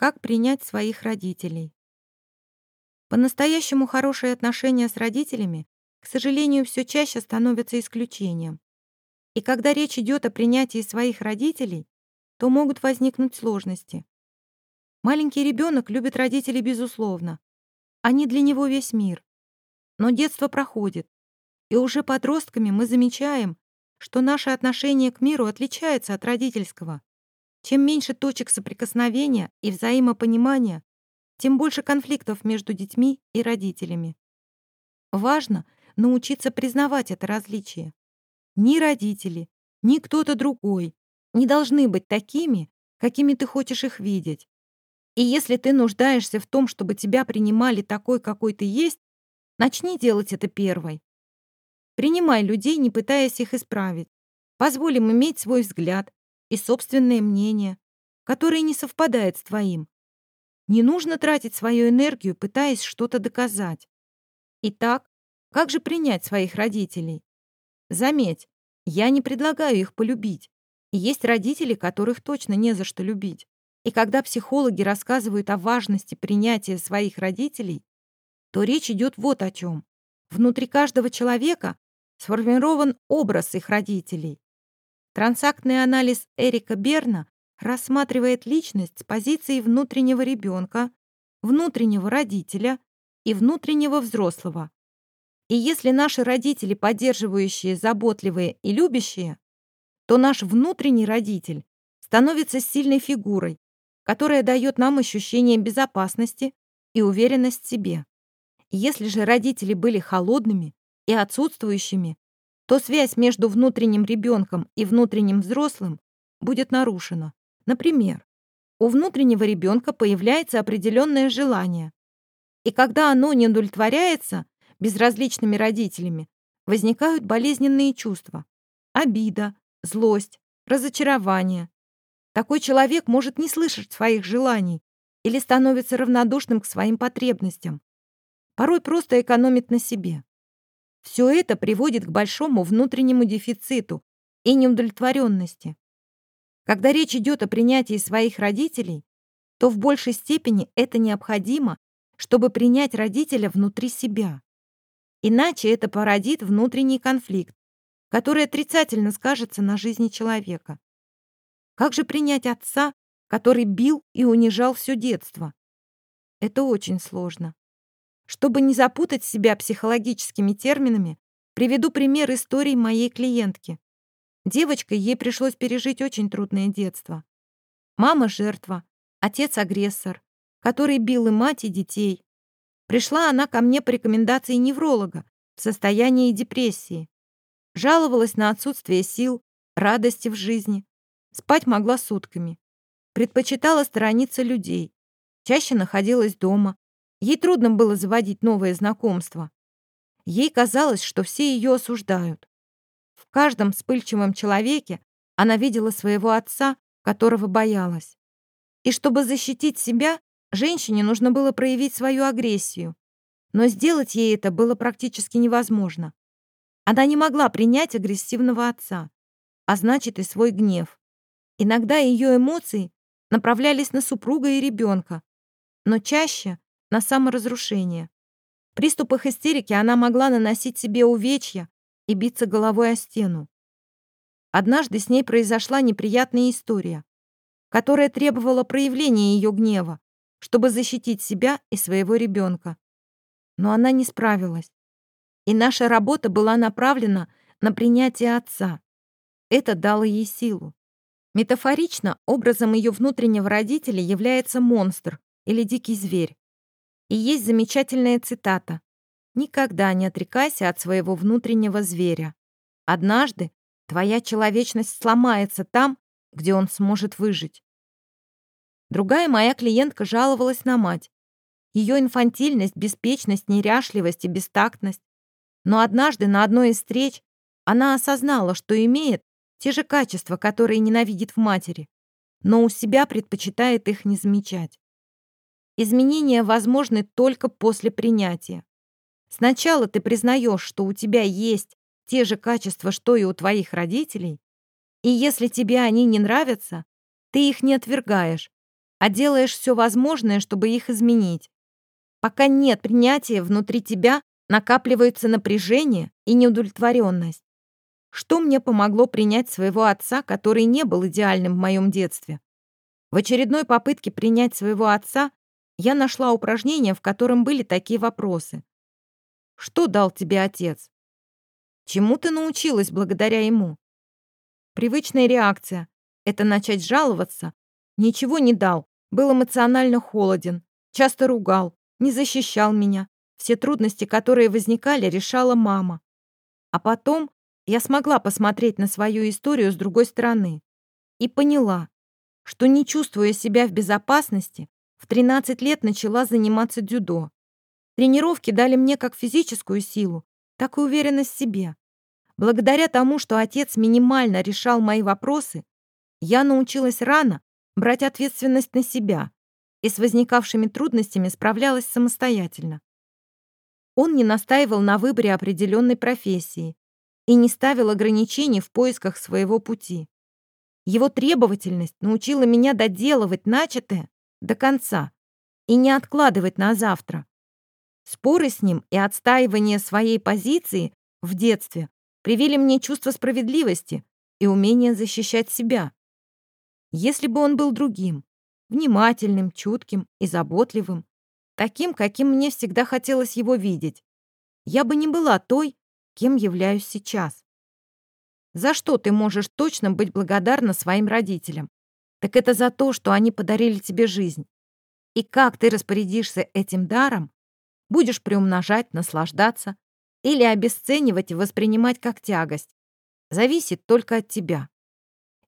Как принять своих родителей? По-настоящему хорошие отношения с родителями, к сожалению, все чаще становятся исключением. И когда речь идет о принятии своих родителей, то могут возникнуть сложности. Маленький ребенок любит родителей безусловно. Они для него весь мир. Но детство проходит, и уже подростками мы замечаем, что наше отношение к миру отличается от родительского. Чем меньше точек соприкосновения и взаимопонимания, тем больше конфликтов между детьми и родителями. Важно научиться признавать это различие. Ни родители, ни кто-то другой не должны быть такими, какими ты хочешь их видеть. И если ты нуждаешься в том, чтобы тебя принимали такой, какой ты есть, начни делать это первой. Принимай людей, не пытаясь их исправить. Позволь им иметь свой взгляд, и собственное мнение, которое не совпадает с твоим. Не нужно тратить свою энергию, пытаясь что-то доказать. Итак, как же принять своих родителей? Заметь, я не предлагаю их полюбить. И есть родители, которых точно не за что любить. И когда психологи рассказывают о важности принятия своих родителей, то речь идет вот о чем. Внутри каждого человека сформирован образ их родителей. Трансактный анализ Эрика Берна рассматривает личность с позиции внутреннего ребенка, внутреннего родителя и внутреннего взрослого. И если наши родители поддерживающие, заботливые и любящие, то наш внутренний родитель становится сильной фигурой, которая дает нам ощущение безопасности и уверенность в себе. Если же родители были холодными и отсутствующими, то связь между внутренним ребенком и внутренним взрослым будет нарушена. Например, у внутреннего ребенка появляется определенное желание, и когда оно не удовлетворяется безразличными родителями, возникают болезненные чувства – обида, злость, разочарование. Такой человек может не слышать своих желаний или становится равнодушным к своим потребностям. Порой просто экономит на себе. Все это приводит к большому внутреннему дефициту и неудовлетворенности. Когда речь идет о принятии своих родителей, то в большей степени это необходимо, чтобы принять родителя внутри себя. Иначе это породит внутренний конфликт, который отрицательно скажется на жизни человека. Как же принять отца, который бил и унижал все детство? Это очень сложно. Чтобы не запутать себя психологическими терминами, приведу пример истории моей клиентки. Девочкой ей пришлось пережить очень трудное детство. Мама — жертва, отец — агрессор, который бил и мать, и детей. Пришла она ко мне по рекомендации невролога в состоянии депрессии. Жаловалась на отсутствие сил, радости в жизни. Спать могла сутками. Предпочитала сторониться людей. Чаще находилась дома, Ей трудно было заводить новые знакомства. Ей казалось, что все ее осуждают. В каждом вспыльчивом человеке она видела своего отца, которого боялась. И чтобы защитить себя, женщине нужно было проявить свою агрессию. Но сделать ей это было практически невозможно. Она не могла принять агрессивного отца, а значит и свой гнев. Иногда ее эмоции направлялись на супруга и ребенка, но чаще на саморазрушение. В приступах истерики она могла наносить себе увечья и биться головой о стену. Однажды с ней произошла неприятная история, которая требовала проявления ее гнева, чтобы защитить себя и своего ребенка. Но она не справилась. И наша работа была направлена на принятие отца. Это дало ей силу. Метафорично образом ее внутреннего родителя является монстр или дикий зверь. И есть замечательная цитата. «Никогда не отрекайся от своего внутреннего зверя. Однажды твоя человечность сломается там, где он сможет выжить». Другая моя клиентка жаловалась на мать. Ее инфантильность, беспечность, неряшливость и бестактность. Но однажды на одной из встреч она осознала, что имеет те же качества, которые ненавидит в матери, но у себя предпочитает их не замечать. Изменения возможны только после принятия. Сначала ты признаешь, что у тебя есть те же качества, что и у твоих родителей, и если тебе они не нравятся, ты их не отвергаешь, а делаешь все возможное, чтобы их изменить. Пока нет принятия внутри тебя, накапливается напряжение и неудовлетворенность. Что мне помогло принять своего отца, который не был идеальным в моем детстве? В очередной попытке принять своего отца я нашла упражнение, в котором были такие вопросы. Что дал тебе отец? Чему ты научилась благодаря ему? Привычная реакция — это начать жаловаться. Ничего не дал, был эмоционально холоден, часто ругал, не защищал меня. Все трудности, которые возникали, решала мама. А потом я смогла посмотреть на свою историю с другой стороны и поняла, что, не чувствуя себя в безопасности, в 13 лет начала заниматься дзюдо. Тренировки дали мне как физическую силу, так и уверенность в себе. Благодаря тому, что отец минимально решал мои вопросы, я научилась рано брать ответственность на себя и с возникавшими трудностями справлялась самостоятельно. Он не настаивал на выборе определенной профессии и не ставил ограничений в поисках своего пути. Его требовательность научила меня доделывать начатое до конца и не откладывать на завтра. Споры с ним и отстаивание своей позиции в детстве привили мне чувство справедливости и умение защищать себя. Если бы он был другим, внимательным, чутким и заботливым, таким, каким мне всегда хотелось его видеть, я бы не была той, кем являюсь сейчас. За что ты можешь точно быть благодарна своим родителям? Так это за то, что они подарили тебе жизнь. И как ты распорядишься этим даром, будешь приумножать, наслаждаться или обесценивать и воспринимать как тягость, зависит только от тебя.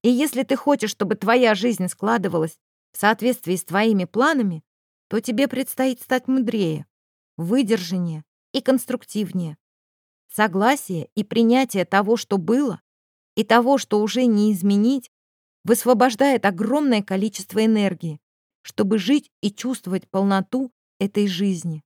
И если ты хочешь, чтобы твоя жизнь складывалась в соответствии с твоими планами, то тебе предстоит стать мудрее, выдержаннее и конструктивнее. Согласие и принятие того, что было, и того, что уже не изменить, высвобождает огромное количество энергии, чтобы жить и чувствовать полноту этой жизни.